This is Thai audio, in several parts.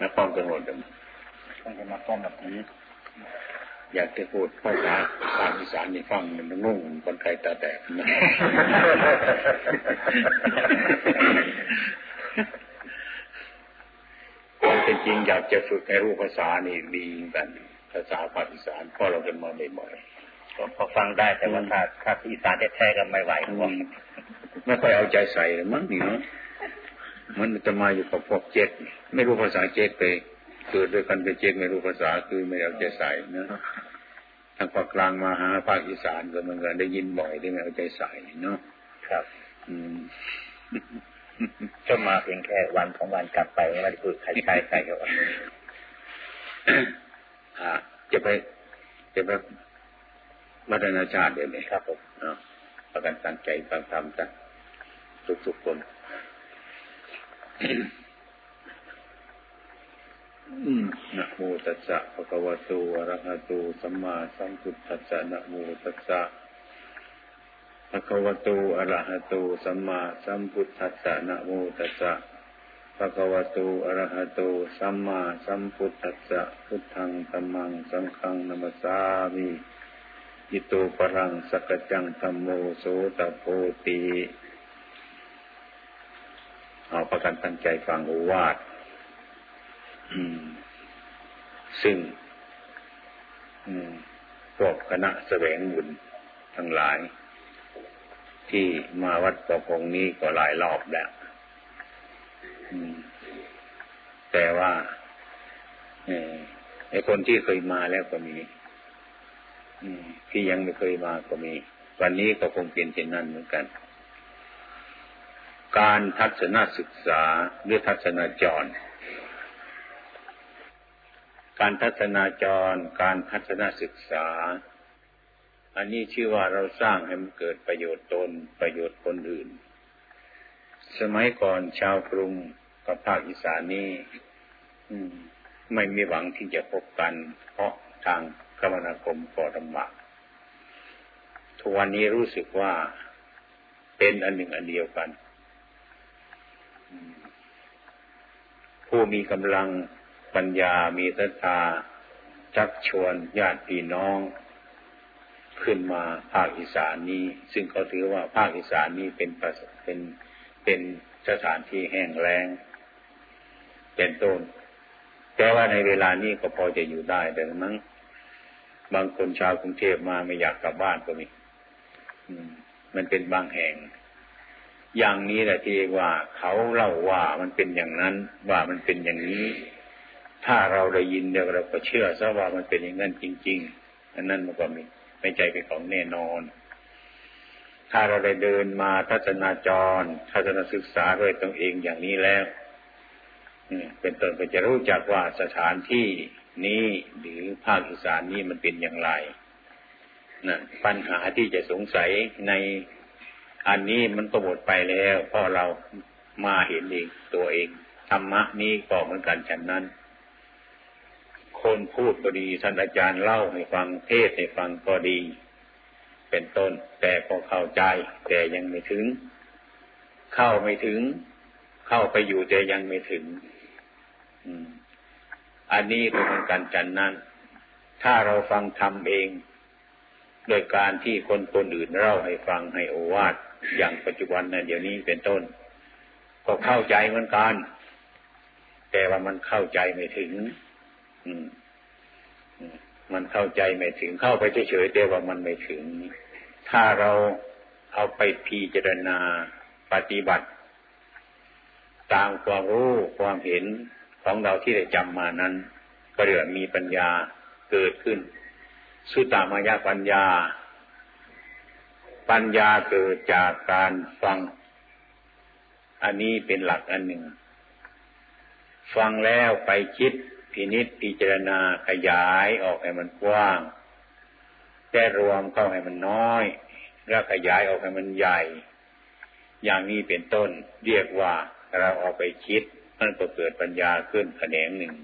นักป้องกันหมดเลยต้องจะมาป้องแบบนี้อยากจะพูดภาษาภาคอีสานนี่ฟังมันงงคนไทยตาแตกนะความเป็นจริงอยากจะฝึกให้รู้ภาษานี่ดีกัน ภาษาภาคอีสานเพราะเราเป็นมาบ่อยๆพอฟังได้แต่ว่าถ้าถ้าอีสานแท้ๆก็ไม่ไหวไม่ค่อยเอาใจใส่มั้งนี่เนาะ มันจะมาอยู่กับพวกเจ็ดไม่รู้ภาษาเจ็ดไปเกิดด้วยกันเป็นเจ็ดไม่รู้ภาษาคือไม่เอาใจใส่นะทางภาคกลางมาหาภาคอีสานก็เหมือนกันได้ยินบ่อยที่ไม่เอาใจใส่เนาะครับ อืมก็มาเพียงแค่วันของวันกลับไปไม่ได้พูดใครใครใครก็ว่าจะไปจะไปมาตรนาชาติเดี๋ยวนี้ครับผมเนาะประกันตั้งใจฟังธรรมกันทุกๆคน นะโมตัสสะภะคะวะโตอะระหะโตสัมมาสัมพุทธัสสะนะโมตัสสะภะคะวะโตอะระหะโตสัมมาสัมพุทธัสสะนะโมตัสสะภะคะวะโตอะระหะโตสัมมาสัมพุทธัสสะพุทธังธัมมังสังฆังนัมสามิอิโตปรังสกจังธัมโมโสตโพติ เอาประกันตั้งใจฟังโอวาทซึ่งพวกคณะแสวงบุญทั้งหลาย ที่มาวัดปะพงนี้ก็หลายรอบแล้วแต่ว่าไอ้คนที่เคยมาแล้วก็มีที่ยังไม่เคยมาก็มี วันนี้ก็คงเป็นเช่นนั้นเหมือนกัน การทัศนศึกษาหรือทัศนาจร การทัศนาจร การทัศนศึกษา อันนี้ชื่อว่าเราสร้างให้มันเกิดประโยชน์ตนประโยชน์คนอื่น สมัยก่อนชาวกรุงกับภาคอีสานนี่ไม่มีหวังที่จะพบกัน เพราะทางคมนาคมก่อลำบากทุกวันนี้รู้สึกว่าเป็นอันหนึ่งอันเดียวกัน ผู้มีกำลังปัญญามีศรัทธาชักชวนญาติพี่น้อง ขึ้นมาภาคอีสานนี้ ซึ่งเขาถือว่าภาคอีสานนี้เป็นเป็นเป็นสถานที่แห้งแล้ง เป็นต้น แต่ว่าในเวลานี้ก็พอจะอยู่ได้แต่มั้งบางคนชาวกรุงเทพมาไม่อยากกลับบ้านก็มีมันเป็นบางแห่ง อย่างนี้แหละที่ว่าเขาเล่าว่ามันเป็นอย่างนั้นว่ามันเป็นอย่างนี้ ถ้าเราได้ยินเดี๋ยวเราก็เชื่อซะว่ามันเป็นอย่างนั้นจริง ๆ อันนั้นมันก็ม่ไม่ใจเป็นของแน่นอน ถ้าเราได้เดินมาทัศนาจรทัศนศึกษาด้วยตนเองอย่างนี้แล้วเป็นต้นก็จะรู้จักว่าสถานที่นี้หรือภาคอีสานนี้มันเป็นอย่างไรนะปัญหาที่จะสงสัยใน อันนี้มันก็หมดไปแล้วเพราะเรามาเห็นเองตัวเองธรรมะนี้ก็เหมือนกันฉันนั้น คนพูดก็ดีท่านอาจารย์เล่าให้ฟังเทศให้ฟังก็ดี เป็นต้น แต่พอเข้าใจ แต่ยังไม่ถึง เข้าไม่ถึง เข้าไปอยู่แต่ยังไม่ถึงอันนี้ก็เหมือนกันฉันนั้น ถ้าเราฟังทำเอง โดยการที่คนคนอื่นเล่าให้ฟังให้โอวาท อย่างปัจจุบันนะเดี๋ยวนี้เป็นต้น ก็เข้าใจเหมือนกัน แต่ว่ามันเข้าใจไม่ถึง อืมมันเข้าใจไม่ถึงเข้าไปเฉยๆแต่ว่ามันไม่ถึง ถ้าเราเอาไปพิจารณาปฏิบัติ ตามความรู้ความเห็นของเราที่ได้จำมานั้น ก็เรียกมีปัญญาเกิดขึ้นสุตตามายาปัญญา ปัญญาเกิดจากการฟัง อันนี้เป็นหลักอันหนึ่ง ฟังแล้วไปคิดพินิจพิจารณาขยายออกให้มันกว้าง แต่รวมเข้าให้มันน้อย แล้วขยายออกให้มันใหญ่ อย่างนี้เป็นต้นเรียกว่าเราเอาไปคิดมันก็เกิดปัญญาขึ้นแขนงหนึ่ง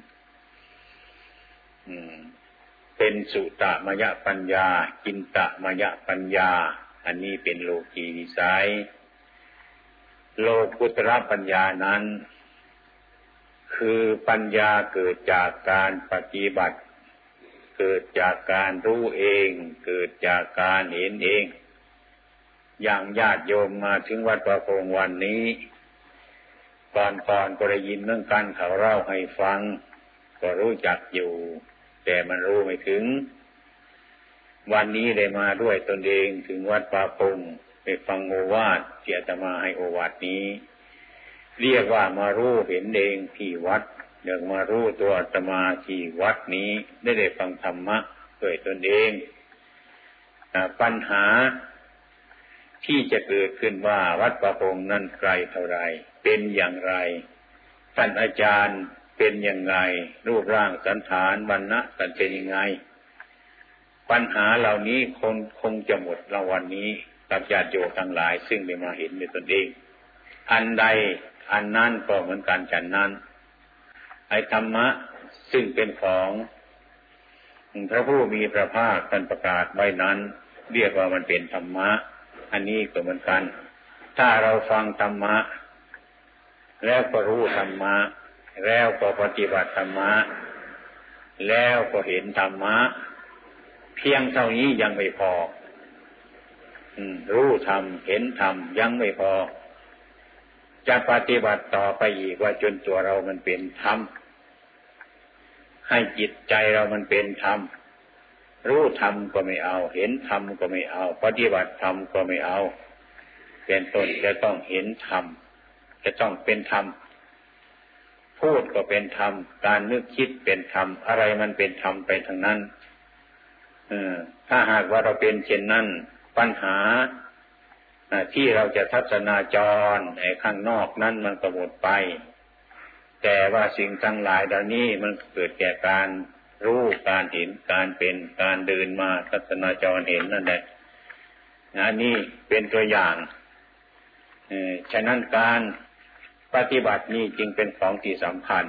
เป็นสุตมยปัญญา กินตมยปัญญา อันนี้เป็นโลกีวิสัย โลกุตระปัญญานั้น คือปัญญาเกิดจากการปฏิบัติ เกิดจากการรู้เอง เกิดจากการเห็นเอง อย่างญาติโยมมาถึงวัดประพงวันนี้ก่อนก่อนก็ได้ยินเรื่องกันเขาเล่าให้ฟัง ก็รู้จักอยู่ แต่มันรู้ไม่ถึง วันนี้ได้มาด้วยตนเองถึงวัดป่าพงไปฟังโอวาทเสียตมาให้โอวาทนี้ เรียกว่ามารู้เห็นเองที่วัดเดี๋ยวมารู้ตัวอาตมาที่วัดนี้ ได้ได้ฟังธรรมะด้วยตนเองปัญหาที่จะเกิดขึ้นว่าวัดประพงนั้นไกลเท่าไร เป็นอย่างไร ท่านอาจารย์เป็นอยังไงรูปร่างสันฐานวันณะสันเป็นยังไง ปัญหาเหล่านี้คงคงจะหมดรางวันนี้กับญาติโยมทั้งหลาย ซึ่งได้มาเห็นในตนเอง อันใดอันนั้นก็เหมือนกันฉันนั้น ไอ้ธรรมะซึ่งเป็นของพระผู้มีพระภาคท่านประกาศไว้นั้น เรียกว่ามันเป็นธรรมะ อันนี้ก็เหมือนกัน ถ้าเราฟังธรรมะ แล้วก็รู้ธรรมะ แล้วก็ปฏิบัติธรรมะ แล้วก็เห็นธรรมะ เพียงเท่านี้ยังไม่พอรู้ธรรมเห็นธรรมยังไม่พอ จะปฏิบัติต่อไปอีกว่าจนตัวเรามันเป็นธรรมให้จิตใจเรามันเป็นธรรมรู้ธรรมก็ไม่เอา เห็นธรรมก็ไม่เอา ปฏิบัติธรรมก็ไม่เอา เป็นต้นจะต้องเห็นธรรมจะต้องเป็นธรรมพูดก็เป็นธรรมการนึกคิดเป็นธรรมอะไรมันเป็นธรรมไปทางนั้น ถ้าหากว่าเราเป็นเช่นนั้นปัญหาที่เราจะทัศนาจรในข้างนอกนั้นมันก็หมดไป แต่ว่าสิ่งทั้งหลายเหล่านี้มันเกิดแก่การรู้การเห็นการเป็นการเดินมาทัศนาจรเห็นนั่นแหละนนี่เป็นตัวอย่างฉะนั้นการปฏิบัตินี้จึงเป็นของที่สำคัญ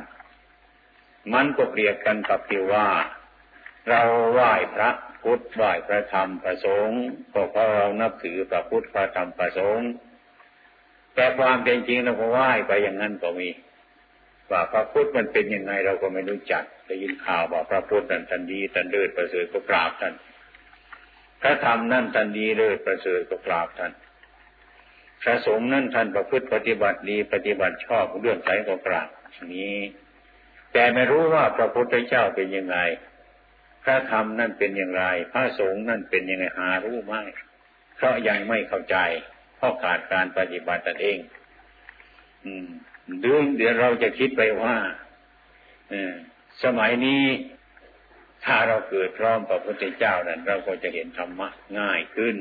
มันก็เปรียบกันกับที่ว่า เราไหว้พระ พุทธไหว้พระธรรมพระสงฆ์ก็เพราะเรานับถือพระพุทธพระธรรมพระสงฆ์แต่ความเป็นจริงเราก็ไหว้ไปอย่างนั้นก็มีว่าพระพุทธมันเป็นยังไงเราก็ไม่รู้จักได้ยินข่าวว่าพระพุทธนั้นทันดีทันเลิศประเสริฐก็กราบท่านพระธรรมนั่นทันดีเลิศประเสริฐก็กราบท่านพระสงฆ์นั่นท่านประพฤติปฏิบัติดีปฏิบัติชอบเรื่องใสก็กราบนี้ แต่ไม่รู้ว่าพระพุทธเจ้าเป็นยังไง พระธรรมนั่นเป็นอย่างไร พระสงฆ์นั่นเป็นยังไงหารู้ไหมเพราะยังไม่เข้าใจ เพราะขาดการปฏิบัติตนเอง อืมเดือนเดี๋ยวเราจะคิดไปว่าเอสมัยนี้ถ้าเราเกิดพร้อมกับพระพุทธเจ้านั้นเราก็จะเห็นธรรมะง่ายขึ้น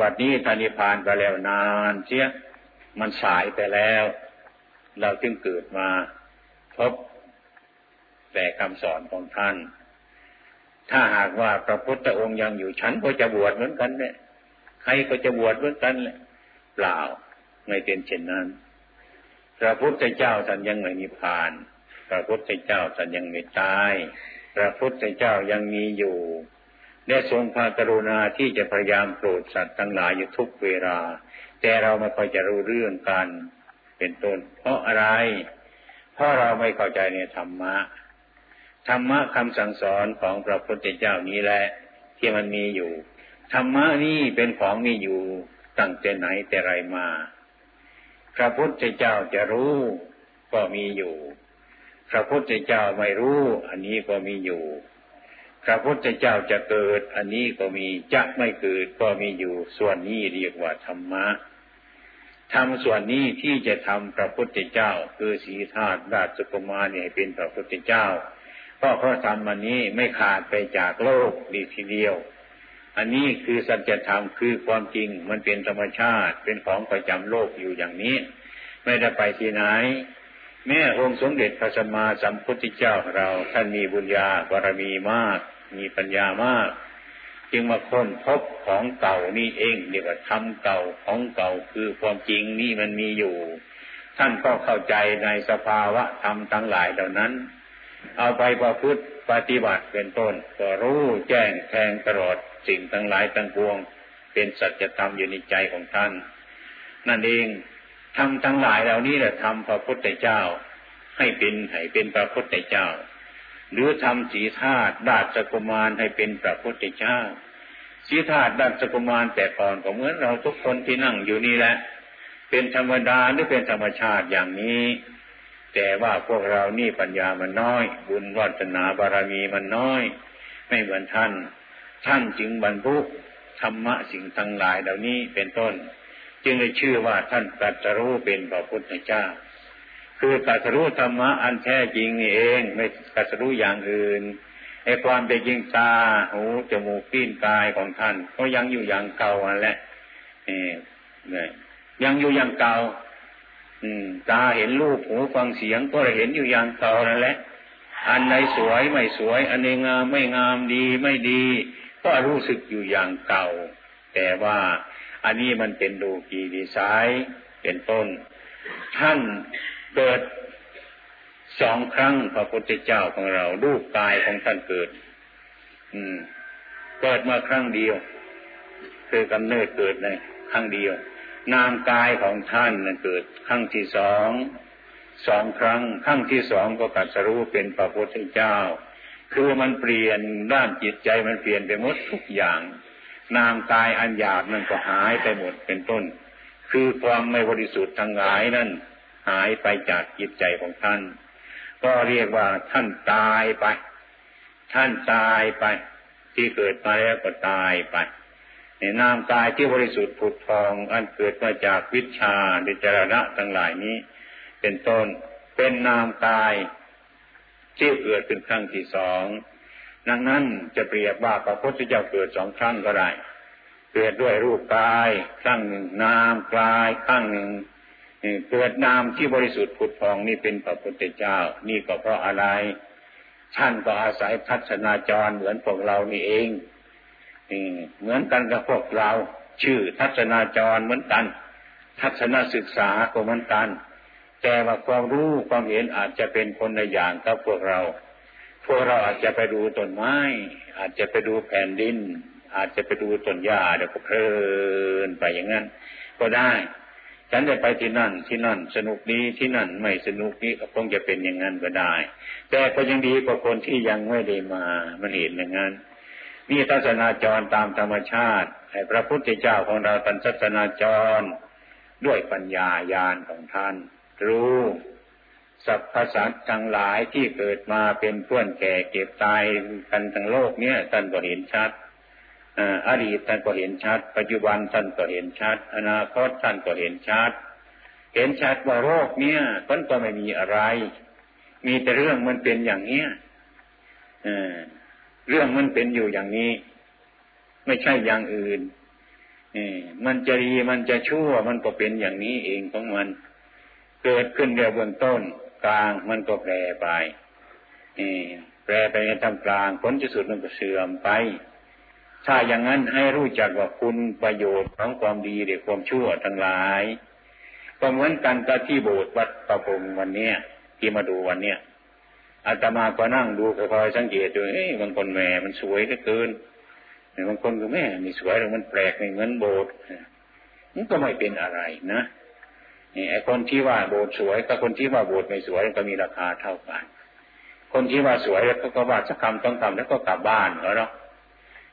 วัดนี้ทานิพานไปแล้วนานเชียมันสายไปแล้ว เราจึงเกิดมาพบ แต่คำสอนของท่าน ถ้าหากว่าพระพุทธองค์ยังอยู่ฉันก็จะบวชเหมือนกันเนี่ยใครก็จะบวชเหมือนกันแหละเปล่าไม่เป็นเช่นนั้น พระพุทธเจ้าท่านยังไม่นิพพาน พระพุทธเจ้าท่านยังไม่ตาย พระพุทธเจ้ายังมีอยู่ และทรงพระกรุณาที่จะพยายามโปรดสัตว์ทั้งหลายอยู่ทุกเวลา แต่เราไม่ค่อยจะรู้เรื่องกัน เป็นต้น เพราะอะไร เพราะเราไม่เข้าใจในธรรมะ ธรรมะคำสั่งสอนของพระพุทธเจ้านี้แหละที่มันมีอยู่ ธรรมะนี่เป็นของมีอยู่ตั้งแต่ไหนแต่ไรมาพระพุทธเจ้าจะรู้ก็มีอยู่ พระพุทธเจ้าไม่รู้ อันนี้ก็มีอยู่ พระพุทธเจ้าจะเกิด อันนี้ก็มีจะไม่เกิดก็มีอยู่ ส่วนนี้เรียกว่าธรรมะทำส่วนนี้ที่จะทำพระพุทธเจ้า คือสีธาตุราชกุมารเนี่ยเป็นพระพุทธเจ้า เพราะพระธรรมอันนี้ไม่ขาดไปจากโลกดีทีเดียว อันนี้คือสัจธรรมคือความจริงมันเป็นธรรมชาติเป็นของประจำโลกอยู่อย่างนี้ ไม่ได้ไปที่ไหน แม่องค์สมเด็จพระสัมมาสัมพุทธเจ้าเราท่านมีบุญญาบารมีมาก มีปัญญามาก จึงมาค้นพบของเก่านี่เองเรียกว่าธรรมเก่าของเก่าคือความจริงนี่มันมีอยู่ ท่านก็เข้าใจในสภาวะธรรมทั้งหลายเหล่านั้น เอาไปประพฤติปฏิบัติเป็นต้น ก็รู้แจ้งแทงตลอดสิ่งทั้งหลายทั้งปวง เป็นสัจธรรมอยู่ในใจของท่าน นั่นเองทำทั้งหลายเหล่านี้แหละทำพระพุทธเจ้า ให้เป็นให้เป็นพระพุทธเจ้า หรือทำสีธาตุราชกุมารให้เป็นพระพุทธเจ้าสีธาตุราชกุมารแต่ก่อนก็เหมือนเราทุกคนที่นั่งอยู่นี่แหละ เป็นธรรมดาหรือเป็นธรรมชาติอย่างนี้ แต่ว่าพวกเรานี่ปัญญามันน้อย บุญวัฒนาบารมีมันน้อย ไม่เหมือนท่าน ท่านจึงบรรลุธรรมะสิ่งทั้งหลายเหล่านี้เป็นต้น จึงได้ชื่อว่าท่านตรัสรู้เป็นพระพุทธเจ้า คือตรัสรู้ธรรมะอันแท้จริงนี่เองไม่ตรัสรู้อย่างอื่นไอ้ความเป็นจริงตาหูจมูกตีนกายของท่าน ก็ยังอยู่อย่างเก่าอันแหละเนี่ยยังอยู่อย่างเก่า ตาเห็นรูปหูฟังเสียงก็เห็นอยู่อย่างเก่านั่นแหละ อันไหนสวยไม่สวย อันไหนงามไม่งามดีไม่ดี ก็รู้สึกอยู่อย่างเก่า แต่ว่าอันนี้มันเป็นดูกีดีไซน์เป็นต้น ท่านเกิดสองครั้งพระพุทธเจ้าของเรารูปกายของท่านเกิด อืม เกิดมาครั้งเดียว คือกำเนิดเกิดในครั้งเดียว นามกายของท่านเกิดครั้งที่สองสองครั้งครั้งที่สองก็กัสรู้เป็นพระพุทธเจ้า คือมันเปลี่ยนด้านจิตใจมันเปลี่ยนไปหมดทุกอย่าง นามกายอันหยาบมันก็หายไปหมดเป็นต้น คือความไม่บริสุทธิ์ทั้งหลายนั้นหายไปจากจิตใจของท่าน ก็เรียกว่าท่านตายไป ท่านตายไป ที่เกิดมาแล้วก็ตายไป นนามกายที่บริสุทธิ์ผุดทอง อันเกิดมาจากวิชาดิจารณะทั้งหลายนี้ เป็นต้นเป็นนามกายที่เกิดเป็นครั้งที่สองดังนั้นจะเปรียบว่าพระพุทธเจ้าเกิดสองครั้งก็ได้เกิดด้วยรูปกายครั้งหนึ่งนามกายครั้งหนึ่งเกิดนามที่บริสุทธิ์ผุดพองนี่เป็นพระพุทธเจ้า นี่ก็เพราะอะไร ท่านก็อาศัยทัศนาจรเหมือนพวกเรานี่เอง เหมือนกันกับพวกเรา ชื่อทัศนาจรเหมือนกัน ทัศนศึกษาก็เหมือนกัน แต่ว่าความรู้ความเห็นอาจจะเป็นคนในอย่างกับพวกเรา พวกเราอาจจะไปดูต้นไม้ อาจจะไปดูแผ่นดิน อาจจะไปดูต้นหญ้าเดี๋ยวก็เพลินไปอย่างนั้น ก็ได้ฉันจะไปที่นั่นที่นั่น สนุกนี้ที่นั่นไม่สนุกนี้ก็คงจะเป็นอย่างนั้นก็ได้ แต่ก็ยังดีกว่าคนที่ยังไม่ได้มามันเห็นอย่างนั้น นี่ทัศนาจรตามธรรมชาติให้พระพุทธเจ้าของเราตันทัศนาจร ด้วยปัญญาญาณของท่าน รู้สรรพสัตว์ทั้งหลายที่เกิดมาเป็นเพื่อนแก่เก็บตายกันทั้งโลกเนี้ยท่านก็เห็นชัดอดีตท่านก็เห็นชัด ปัจจุบันท่านก็เห็นชัด อนาคตท่านก็เห็นชัด เห็นชัดว่าโรคเนี้ยมันก็ไม่มีอะไร มีแต่เรื่องมันเป็นอย่างเนี้ย เรื่องมันเป็นอยู่อย่างนี้ ไม่ใช่อย่างอื่นมันจะดีมันจะชั่วมันก็เป็นอย่างนี้เองของมัน เกิดขึ้นเดียวเบื้องต้น กลางมันก็แปรไปแปรไปในทำกลางผลที่สุดมันก็เสื่อมไป ถ้าอย่างนั้นให้รู้จักว่าคุณประโยชน์ของความดีหรือความชั่วทั้งหลายก็เหมือนกันกับที่โบสถ์วัดประพงวันเนี้ยที่มาดูวันเนี้ย อาตมาก็นั่งดูคอยสังเกตดูเอ้ยบางคนแหมมันสวยเหลือเกินบางคนก็แม่มีสวยแต่มันแปลกไม่เหมือนโบสถ์มันก็ไม่เป็นอะไรนะไอ้คนที่ว่าโบสถ์สวยกับคนที่ว่าโบสถ์ไม่สวยก็มีราคาเท่ากัน คนที่ว่าสวยแล้วก็ว่าสักคำต้องคำแล้วก็กลับบ้านเหรอ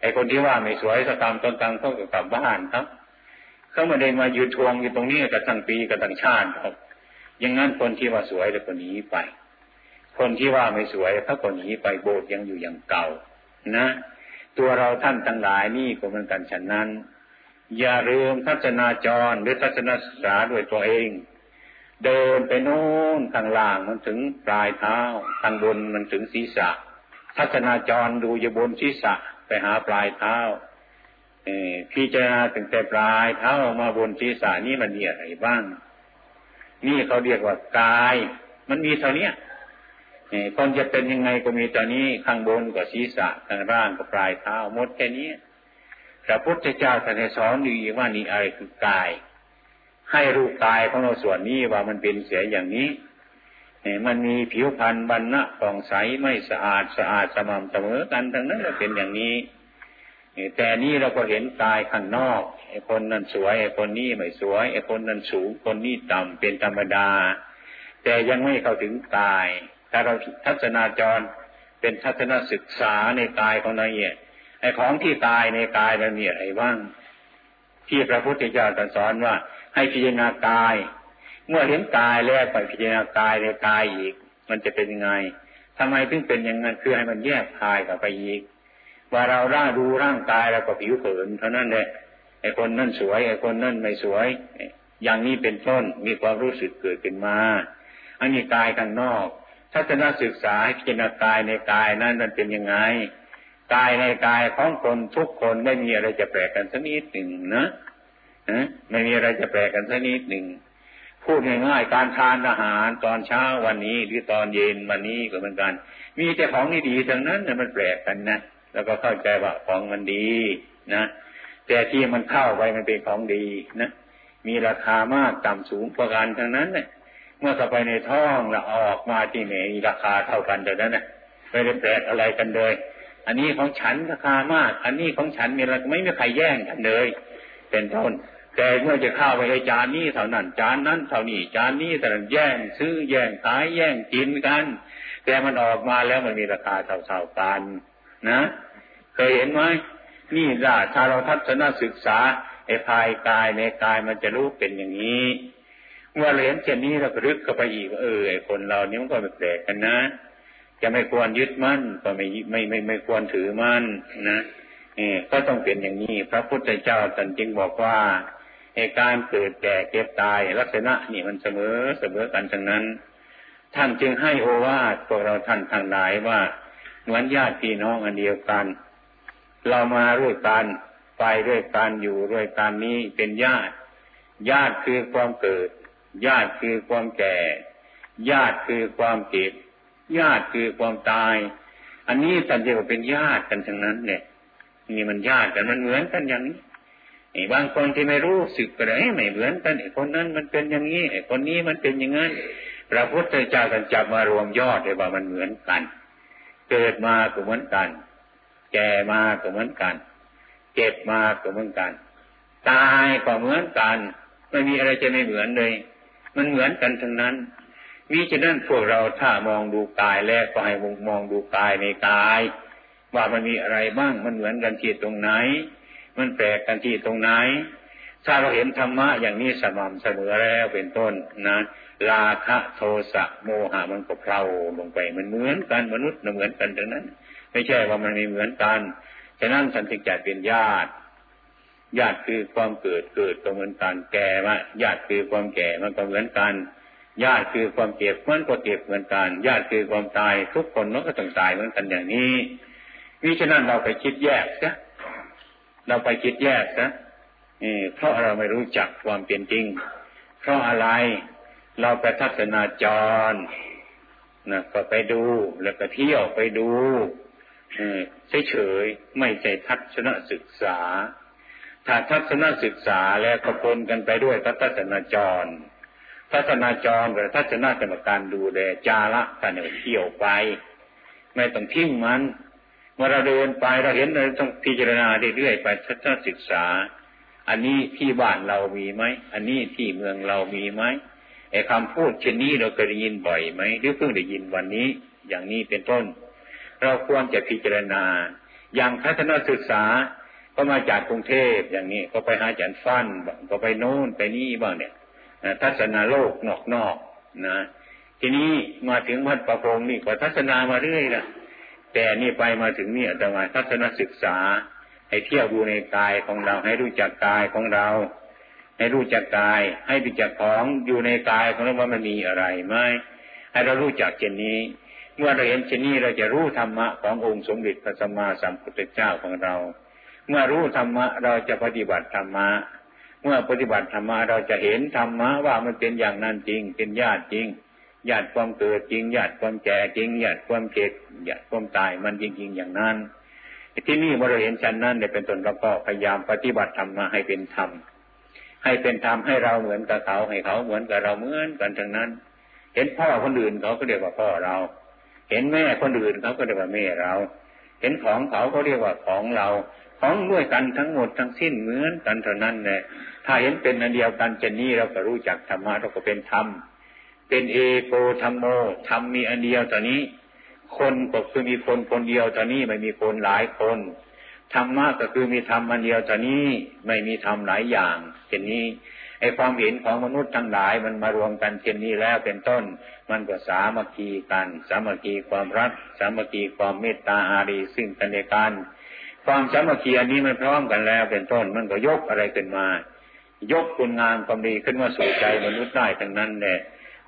ไอ้คนที่ว่าไม่สวยสักคำต้องคำเขาก็กลับบ้านครับเขาไม่ได้มายืนทวงอยู่ตรงนี้กับทั้งปีกับทั้งชาติครับอย่างนั้นคนที่ว่าสวยแล้วก็หนีไป คนที่ว่าไม่สวยเขาก็หนีไปโบสถ์ยังอยู่อย่างเก่า นะ ตัวเราท่านทั้งหลายนี่ก็เหมือนกันฉะนั้น อย่าลืมทัศนาจรหรือทัศนศึกษาด้วยตัวเอง เดินไปโน่นข้างล่างมันถึงปลายเท้าข้างบนมันถึงศีรษะ ทัศนาจรดูอย่าบนศีรษะไปหาปลายเท้าพิจารณาถึงแต่ปลายเท้ามาบนศีรษะนี่มันมีอะไรบ้าง นี่เขาเรียกว่ากาย มันมีเท่านี้ คนจะเป็นยังไงก็มีตอนนี้ข้างบนก็ศีรษะข้างล่างก็ปลายเท้าหมดแค่นี้พระพุทธเจ้าท่านสอนดีว่านี่อะไรคือกาย ให้รูปกายของเราส่วนนี้ว่ามันเป็นเสียอย่างนี้มันมีผิวพรรณบรรณะผ่องใสไม่สะอาดสะอาดสม่ำเสมอกันทั้งนั้นเป็นอย่างนี้แต่นี้เราก็เห็นกายข้างนอกไอ้คนนั้นสวยไอ้คนนี้ไม่สวยไอ้คนนั้นสูงคนนี้ต่ำเป็นธรรมดา แต่ยังไม่เข้าถึงกาย ถ้าเราทัศนาจรเป็นทัศนศึกษาในกายของเราเนี่ยไอ้ของที่ตายในกายมันมีอะไรบ้าง ที่พระพุทธเจ้าตรัสสอนว่า ให้พิจารณากาย เมื่อเห็นกายแล้วไปพิจารณากายในกายอีก มันจะเป็นยังไงทำไมถึงเป็นอย่างนั้นคือให้มันแยกกายกับไปอีก ว่าเราร่าดูร่างกายแล้วก็ผิวเผินเท่านั้นแหละไอ้คนนั่นสวยไอ้คนนั่นไม่สวย อย่างนี้เป็นต้นมีความรู้สึกเกิดขึ้นมา อันนี้กายข้างนอก ทัศนศึกษาพิจารณากายในกายนั้นมันเป็นยังไงกายในกายของคนทุกคนไม่มีอะไรจะแปลกกันสักนิดหนึ่งนะนะไม่มีอะไรจะแปลกกันสักนิดหนึ่งพูดง่ายๆการทานอาหารตอนเช้าวันนี้หรือตอนเย็นวันนี้ก็เหมือนกัน มีแต่ของดีๆทั้งนั้นเนี่ยมันแปลกกันนะแล้วก็เข้าใจว่าของมันดีนะแต่ที่มันเข้าไปมันเป็นของดีนะมีราคามากต่ำสูงประการทั้งนั้นเนี่ย มื่อเข้าไปในท้องแล้วออกมาที่ไหนราคาเท่ากันแต่นั้นนะไม่ได้แปลกอะไรกันเลย อันนี้ของฉันราคามาก อันนี้ของฉันมีอะไรไม่มีใครแย่งกันเลย เป็นต้นแต่เมื่อจะเข้าไปในจานนี้เท่านั้นจานนั้นเท่านี้จานนี้แต่ละแย่งซื้อแย่งขายแย่งกินกัน แต่มันออกมาแล้วมันมีราคาเท่าๆกันนะเคยเห็นไหมนี่ล่ะถ้าเราทัศนศึกษาไอ้ภายกายในกายมันจะรู้เป็นอย่างนี้ เมื่อเหรียนเช่นนี้เราก็รึกเข้าไปอีกเออไอคนเรานี่มันก็แปลกกันนะ จะไม่ควรยึดมั่นก็ไม่ไม่ไม่ไม่ควรถือมั่นนะนี่ก็ต้องเป็นอย่างนี้ พระพุทธเจ้าตรัสจึงบอกว่าในการเกิดแก่เก็บตายลักษณะนี่มันเสมอเสมอกันทั้งนั้น ท่านจึงให้โอวาทพวกเราท่านทั้งหลายว่าเหมือนญาติพี่น้องอันเดียวกัน เรามาด้วยกันไปด้วยกันอยู่ด้วยกันนี้เป็นญาติ ญาติคือความเกิด ญาติคือความแก่ ญาติคือความเก็บญาติคือความตาย อันนี้สันเดียวเป็นญาติกันทั้งนั้น เนี่ยนี่มันญาติกันมันเหมือนกันอย่างนี้ไอ้บางคนที่ไม่รู้สึกอะไรไม่เหมือนกันไอ้คนนั้นมันเป็นอย่างนี้ไอ้คนนี้มันเป็นอย่างนั้นพระพุทธเจ้ากันจับมารวมยอดเลยว่ามันเหมือนกัน เกิดมาก็เหมือนกัน แก่มาก็เหมือนกัน เจ็บมาก็เหมือนกัน ตายก็เหมือนกัน ไม่มีอะไรจะไม่เหมือนเลย มันเหมือนกันทั้งนั้นมิฉะนั้นพวกเราถ้ามองดูกายแล้วก็ให้มองดูกายในกาย ว่ามันมีอะไรบ้างมันเหมือนกันที่ตรงไหน มันแปลกกันที่ตรงไหน ถ้าเราเห็นธรรมะอย่างนี้สม่ำเสมอแล้วเป็นต้นนะราคะโทสะโมหะมันก็เพลาลงไปมันเหมือนกันมนุษย์เหมือนกันดังนั้น ไม่ใช่ว่ามันไม่เหมือนกันฉะนั้นสันติจัดเป็นญาติ ญาติคือความเกิดเกิดก็เหมือนกันแก่มาญาติคือความแก่มันก็เหมือนกัน ญาติคือความเจ็บมันก็เจ็บเหมือนกัน ญาติคือความตายทุกคนมันก็ต้องตายเหมือนกันอย่างนี้มิฉะนั้นเราไปคิดแยกซะเราไปคิดแยกซะนี่เพราะเราไม่รู้จักความเป็นจริง เพราะอะไรเราไปทัศนาจรนะก็ไปดูแล้วก็เที่ยวไปดูเฉยๆไม่ใจทัศนศึกษา ถ้าทัศนศึกษาแล้วก็ปนกันไปด้วยทัศนาจรทัศนาจรหรือทัศนากรรมการดูแลจาระกันเที่ยวไป ไม่ต้องทิ้งมันเมื่อเราเดินไปเราเห็นเราต้องพิจารณาเรื่อยๆไปทัศนศึกษา อันนี้ที่บ้านเรามีไหมอันนี้ที่เมืองเรามีไหมไอ้คำพูดเช่นนี้เราเคยได้ยินบ่อยไหมหรือเพิ่งได้ยินวันนี้ อย่างนี้เป็นต้น เราควรจะพิจารณา อย่างทัศนศึกษา ก็มาจากกรุงเทพอย่างนี้ ก็ไปหาอาจารย์ฟันก็ไปโน่นไปนี่บ้างเนี่ยทัศนาโลกนอกนอกนะทีนี้มาถึงวัดประพงนี่ก็ทัศนามาเรื่อยละแต่นี่ไปมาถึงนี่อาตมาทัศนศึกษา ให้เที่ยวดูในกายของเรา ให้รู้จักกายของเรา ให้รู้จักกาย ให้รู้จักของอยู่ในกายของเราว่ามันมีอะไรไหมให้เรารู้จักเช่นนี้ เมื่อเราเห็นเช่นนี้เราจะรู้ธรรมะขององค์สมเด็จพระสัมมาสัมพุทธเจ้าของเรา เมื่อรู้ธรรมะเราจะปฏิบัติธรรมะ เมื่อปฏิบัติธรรมะเราจะเห็นธรรมะว่ามันเป็นอย่างนั้นจริง เป็นญาติจริงญาติความเกิดจริงญาติความแก่จริงญาติความเก็บญาติความตายมันจริง ๆ อย่างนั้นที่นี่เมื่อเราเห็นชั้นนั้นเนี่ยเป็นต้นเราก็พยายามปฏิบัติธรรมมาให้เป็นธรรมให้เป็นธรรมให้เราเหมือนกับเขาให้เขาเหมือนกับเราเหมือนกันทั้งนั้น เห็นพ่อคนอื่นเขาก็เรียกว่าพ่อเรา เห็นแม่คนอื่นเขาก็เรียกว่าแม่เรา เห็นของเขาเขาเรียกว่าของเรา ของด้วยกันทั้งหมดทั้งสิ้นเหมือนกันเท่านั้นแหละถ้าเห็นเป็นอันเดียวกันเช่นนี้เราก็รู้จักธรรมะเราก็เป็นธรรมเป็นเอโกธรรมโมธรรมมีอันเดียวตอนนี้ คนก็คือมีคนคนเดียวตอนนี้ไม่มีคนหลายคนธรรมะก็คือมีธรรมอันเดียวตอนนี้ไม่มีธรรมหลายอย่างเช่นนี้ไอความเห็นของมนุษย์ทั้งหลายมันมารวมกันเช่นนี้แล้วเป็นต้น มันก็สามัคคีกัน สามัคคีความรัก สามัคคีความเมตตาอารีซึ่งกันและกัน ความสามัคคีอันนี้มันพร้อมกันแล้ว เป็นต้นมันก็ยกอะไรขึ้นมา ยกคุณงามความดีขึ้นมาสู่ใจมนุษย์ได้ทั้งนั้นแหละ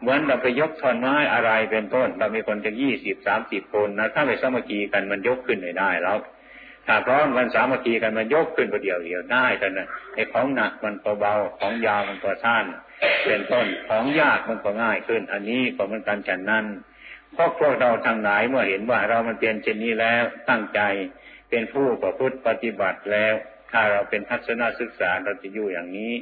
เหมือนเราไปยกท่อนไม้อะไรเป็นต้น เรามีคนจะยี่สิบสามสิบคนนะถ้าไปสามัคคีกันมันยกขึ้นไม่ได้แล้วถ้าพร้อมกันสามัคคีกันมันยกขึ้นประเดียวเดียวได้แต่นะไอ้ของหนักมันก็เบาของยาวมันก็สั้นเป็นต้นของยากมันก็ง่ายขึ้น อันนี้ก็มันการฉันนั้นเพราะพวกเราทางไหนเมื่อเห็นว่าเรามันเปลี่ยนเช่นนี้แล้วตั้งใจ เป็นผู้ประพฤติปฏิบัติแล้ว ถ้าเราเป็นทัศนศึกษาเราจะอยู่อย่างนี้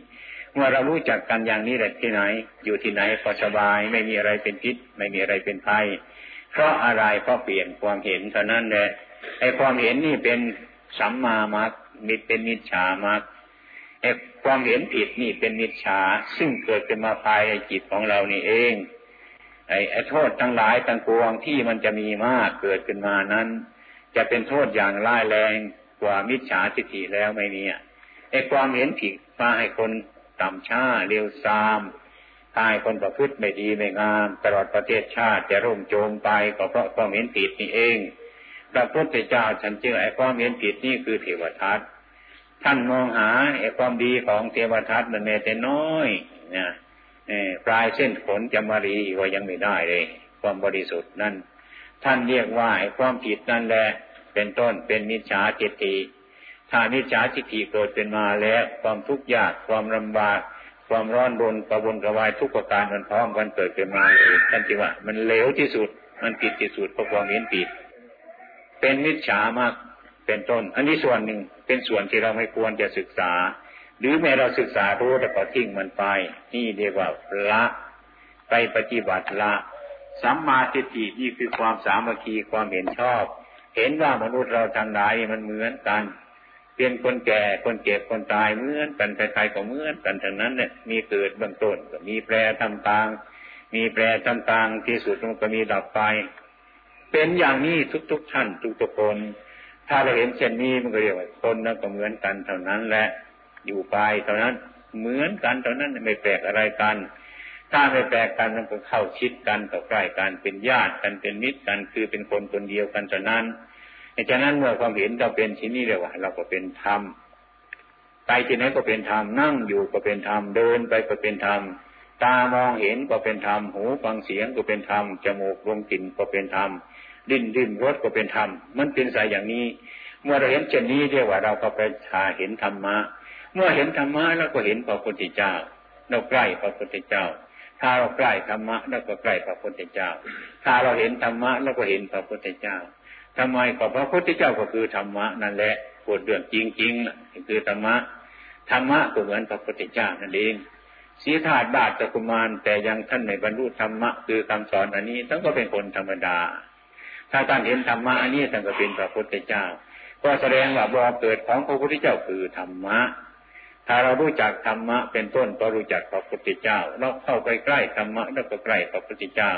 เมื่อเรารู้จักกันอย่างนี้แหละที่ไหน อยู่ที่ไหนก็สบาย ไม่มีอะไรเป็นพิษ ไม่มีอะไรเป็นภัยเพราะอะไรเพราะเปลี่ยนความเห็นเท่านั้นแหละไอ้ความเห็นนี่เป็นสัมมามัคมิเป็นมิจฉามัคไอ้ความเห็นผิดนี่เป็นมิจฉาซึ่งเกิดขึ้นมาภายในจิตของเรานี่เองไอ้ไอ้โทษทั้งหลายทั้งปวงที่มันจะมีมากเกิดขึ้นมานั้น จะเป็นโทษอย่างร้ายแรงกว่ามิจฉาทิฏฐิแล้วไม่มีไอ้ความเห็นผิดพาให้คนต่ำช้าเร็วซามพาให้คนประพฤติไม่ดีไม่งาม ตลอดประเทศชาติจะร่มโจมไปก็เพราะความเห็นผิดนี่เองพระพุทธเจ้าฉันจึงไอ้ความเห็นผิดนี่คือเทวทัตท่านมองหาไอ้ความดีของเทวทัตมันแม้แต่น้อยนะปลายเส้นขนจะมารีว่ายังไม่ได้เลย ความบริสุทธิ์นั่น ท่านเรียกว่าความผิดนั่นแหละเป็นต้นเป็นมิจฉาจิตติถ้ามิจฉาจิตติเกิดเป็นมาแล้ว ความทุกข์ยากความลำบากความร้อนรนกระวนกระวายทุกประการมันพร้อมกันเกิดขึ้นมาเลยท่านจึงว่า มันเลวที่สุด มันผิดที่สุดเพราะความเห็นผิด เป็นมิจฉามากเป็นต้น อันนี้ส่วนหนึ่งเป็นส่วนที่เราไม่ควรจะศึกษา หรือแม้เราศึกษารู้แต่ก็ทิ้งมันไป นี่เรียกว่าละ ไปปฏิบัติละ สัมมาทิฏฐินี่คือความสามัคคีความเห็นชอบ เห็นว่ามนุษย์เราทางไหนมันเหมือนกันเป็นคนแก่คนเจ็บคนตายเหมือนกันใครๆก็เหมือนกันทั้งนั้นเนี่ยมีเกิดเบื้องต้นก็มีแปรทำตาง มีแปรทำตางที่สุดมันก็มีดับไป เป็นอย่างนี้ทุกๆท่านทุกๆคน ถ้าเราเห็นเช่นนี้มันก็เรียกว่าคนนั้นก็เหมือนกันเท่านั้นแหละอยู่ไปเท่านั้นเหมือนกันเท่านั้นไม่แปลกอะไรกัน ถ้าไม่แปลกันมันก็เข้าชิดกันเข้าใกล้กันเป็นญาติกันเป็นมิตรกันคือเป็นคนคนเดียวกันเท่านั้นฉะนั้นเมื่อความเห็นเราเป็นที่นี้เรียว่า เราก็เป็นธรรมไปที่ไหนก็เป็นธรรมนั่งอยู่ก็เป็นธรรมเดินไปก็เป็นธรรมตามองเห็นก็เป็นธรรมหูฟังเสียงก็เป็นธรรมจมูกลมกลิ่นก็เป็นธรรมดิ้นดิ้นรถก็เป็นธรรมมันเป็นสายอย่างนี้ เมื่อเราเห็นเช่นนี้เรียกว่าเราก็ไปหาเห็นธรรมะเมื่อเห็นธรรมะแล้วก็เห็นพระพุทธเจ้าเราใกล้พระพุทธเจ้า ถ้าเราใกล้ธรรมะแล้วก็ใกล้พระพุทธเจ้า ถ้าเราเห็นธรรมะแล้วก็เห็นพระพุทธเจ้าทำไมก็พระพุทธเจ้าก็คือธรรมะนั่นแหละพูดเรื่องจริงๆคือธรรมะธรรมะก็เหมือนพระพุทธเจ้านั่นเองสีธาตุบาทตะกุมารแต่ยังท่านในบรรลุธรรมะคือคำสอนอันนี้ท่านก็เป็นคนธรรมดา ถ้าท่านเห็นธรรมะอันนี้ท่านก็เป็นพระพุทธเจ้า ก็แสดงว่าบ่อเกิดของพระพุทธเจ้าคือธรรมะ ถ้าเรารู้จักธรรมะเป็นต้นก็รู้จักพระพุทธเจ้า เราเข้าไปใกล้ธรรมะแล้วก็ใกล้พระพุทธเจ้า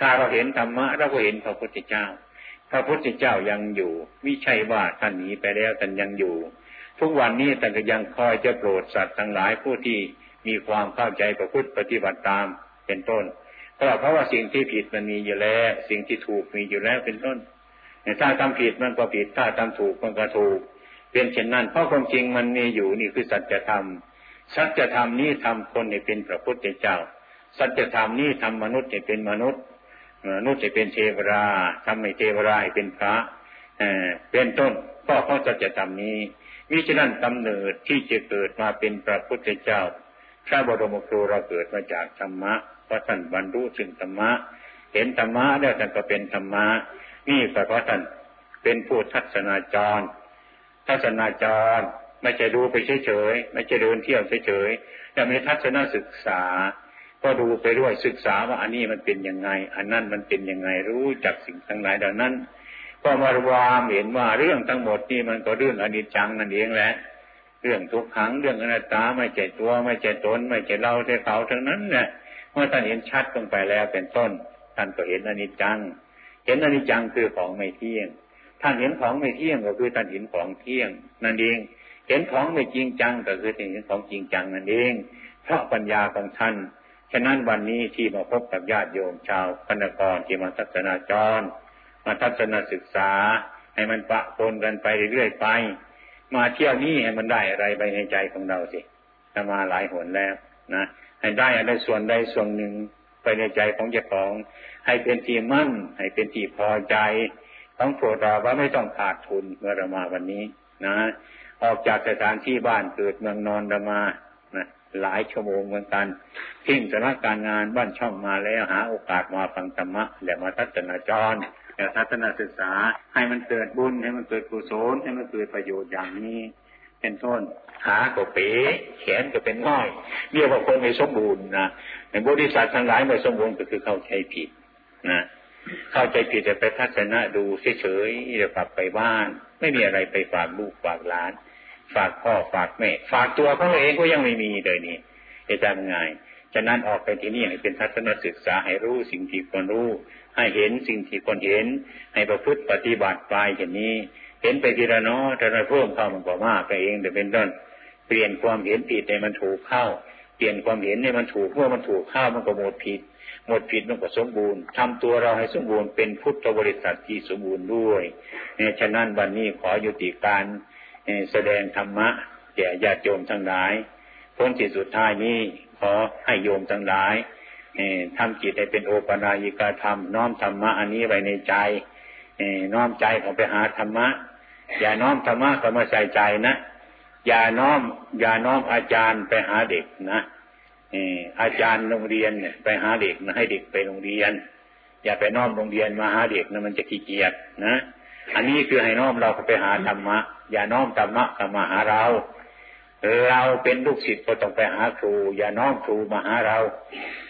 ถ้าเราเห็นธรรมะเราก็เห็นพระพุทธเจ้า พระพุทธเจ้ายังอยู่ไม่ใช่ว่าท่านหนีไปแล้วท่านยังอยู่ ทุกวันนี้ท่านก็ยังคอยจะโปรดสัตว์ทั้งหลายผู้ที่มีความเข้าใจประพฤติปฏิบัติตามเป็นต้นก็เพราะว่าสิ่งที่ผิดมันมีอยู่แล้ว สิ่งที่ถูกมีอยู่แล้วเป็นต้นถ้าทำผิดมันก็ผิดถ้าทำถูกมันก็ถูก เป็นเช่นนั้น เพราะความจริงมันมีอยู่นี่คือสัจธรรม สัจธรรมนี้ทำคนให้เป็นพระพุทธเจ้า สัจธรรมนี้ทำมนุษย์ให้เป็นมนุษย์ มนุษย์ให้เป็นเทวราทำให้เทวราให้เป็นพระเป็นต้นก็เพราะสัจธรรมนี้มิฉะนั้นกำเนิดที่จะเกิดมาเป็นพระพุทธเจ้า พระบรมครูเราเกิดมาจากธรรมะเพราะท่านบรรลุถึงธรรมะ เห็นธรรมะแล้วท่านก็เป็นธรรมะนี่ก็เพราะท่านเป็นผู้ทัศนาจร ทัศนาจรไม่จะดูไปเฉยๆไม่จะเดินเที่ยวเฉยๆแต่มีทัศนศึกษา ก็ดูไปด้วยศึกษาว่าอันนี้มันเป็นยังไง อันนั้นมันเป็นยังไงรู้จักสิ่งทั้งหลายดังนั้น ก็มารวามเห็นว่าเรื่องทั้งหมดนี่มันก็เรื่องอนิจจังนั่นเองแหละเรื่องทุกขังเรื่องอนัตตาไม่ใช่ตัว ไม่ใช่ตนไม่ใช่เราแต่เขาทั้งนั้นเนี่ยเมื่อท่านเห็นชัดลงไปแล้วเป็นต้น ท่านก็เห็นอนิจจัง เห็นอนิจจังคือของไม่เที่ยง ท่านเห็นของไม่เที่ยงก็คือท่านเห็นของเที่ยงนั่นเอง เห็นของไม่จริงจังก็คือท่านเห็นของจริงจังนั่นเอง เพราะปัญญาของท่าน ฉะนั้นวันนี้ที่มาพบกับญาติโยมชาวพนกรที่มาทัศนาจร มาทัศนศึกษา ให้มันปะปนกันไปเรื่อยๆไป มาเที่ยวนี้ให้มันได้อะไรไปในใจของเราสิมาหลายหนแล้วนะให้ได้อะไรส่วนใดส่วนหนึ่งไปในใจของเจ้าของ ให้เป็นที่มั่น ให้เป็นที่พอใจ ต้องโปรดเราว่าไม่ต้องขาดทุนเมื่อเรามาวันนี้ นะ ออกจากสถานที่บ้านเกิดเมืองนอนเรามานะหลายชั่วโมงเหมือนกันทิ้งสถานการงานบ้านช่องมาแล้วหาโอกาสมาฟังธรรมะและมาทัศนาจรและทัศนศึกษา ให้มันเกิดบุญให้มันเกิดกุศลให้มันเกิดประโยชน์อย่างนี้ เป็นต้นขาก็เป๋แขนก็เป็นง่อยเรียกว่าคนไม่สมบูรณ์นะในบริษัททั้งหลายไม่สมบูรณ์ก็คือเข้าใจผิดนะ เข้าใจผิดจะไปทัศนะดูเฉยๆจะกลับไปบ้าน ไม่มีอะไรไปฝากลูกฝากหลาน ฝากพ่อฝากแม่ฝากตัวเขาเองก็ยังไม่มีเลยนี่จะทำไงฉะนั้นออกไปที่นี่ให้เป็นทัศนศึกษาให้รู้สิ่งที่ควรรู้ ให้เห็นสิ่งที่ควรเห็น ให้ประพฤติปฏิบัติไปอย่างนี้ เห็นไปทีละน้อแต่ละเพิ่มเข้ามันก็มากไปเองแต่เป็นต้นเปลี่ยนความเห็นผิดในมันถูกเข้า เปลี่ยนความเห็นในมันถูกเมื่อมันถูกเข้ามันก็หมดผิด หมดผิดมันก็สมบูรณ์ทำตัวเราให้สมบูรณ์เป็นพุทธบริษัทที่สมบูรณ์ด้วยเนี่ยฉะนั้นวันนี้ขอยุติการแสดงธรรมะแก่ญาติโยมทั้งหลายพ้นที่สุดท้ายนี้ขอให้โยมทั้งหลายทำจิตให้เป็นโอปนายิกาธรรม น้อมธรรมะอันนี้ไว้ในใจน้อมใจของไปหาธรรมะ อย่าน้อมธรรมะก็มาใส่ใจนะ อย่าน้อม อย่าน้อมอาจารย์ไปหาเด็กนะ อาจารย์โรงเรียนเนี่ยไปหาเด็กนะให้เด็กไปโรงเรียน อย่าไปน้อมโรงเรียนมาหาเด็กนะมันจะขี้เกียจนะอันนี้คือให้น้อมเราไปหาธรรมะ อย่าน้อมธรรมะกลับมาหาเราเราเป็นลูกศิษย์ก็ต้องไปหาครู อย่าน้อมครูมาหาเรา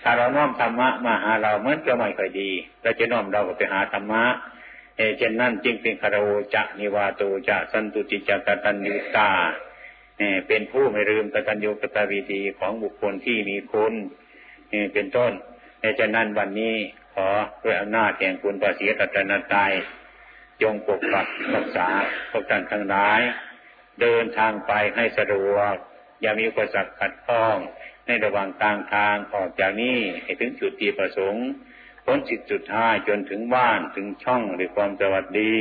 ถ้าเราน้อมธรรมะมาหาเราเหมือนจะไม่ค่อยดีเราจะน้อมเราก็ไปหาธรรมะเอเช่นนั้นจึงเป็นคารโอจะนิวาโตจะสันตุติจะกตัญญูตา เป็นผู้ไม่ลืมกตัญญูกตวิธีของบุคคลที่มีคุณเป็นต้นเอเช่นนั้นวันนี้ขอด้วยอำนาจแห่งคุณพระศรีรัตนตรัยจงปกปักรักษาพวกท่านทั้งหลาย เดินทางไปให้สะดวก อย่ามีอุปสรรคขัดข้อง ในระหว่างทางทางออกจากนี้ให้ถึงจุดที่ประสงค์พ้นจิตจุดท้ายจนถึงบ้านถึงช่องหรือความสวัสดี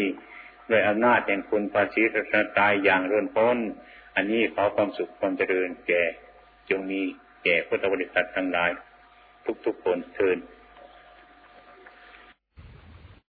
ด้วยอำนาจแห่งคุณภาษีรัตนตายอย่างร่นพ้น อันนี้ขอความสุขความเจริญแก่จงมีแก่พุทธบริษัททั้งหลาย ทุกๆคนเชิญ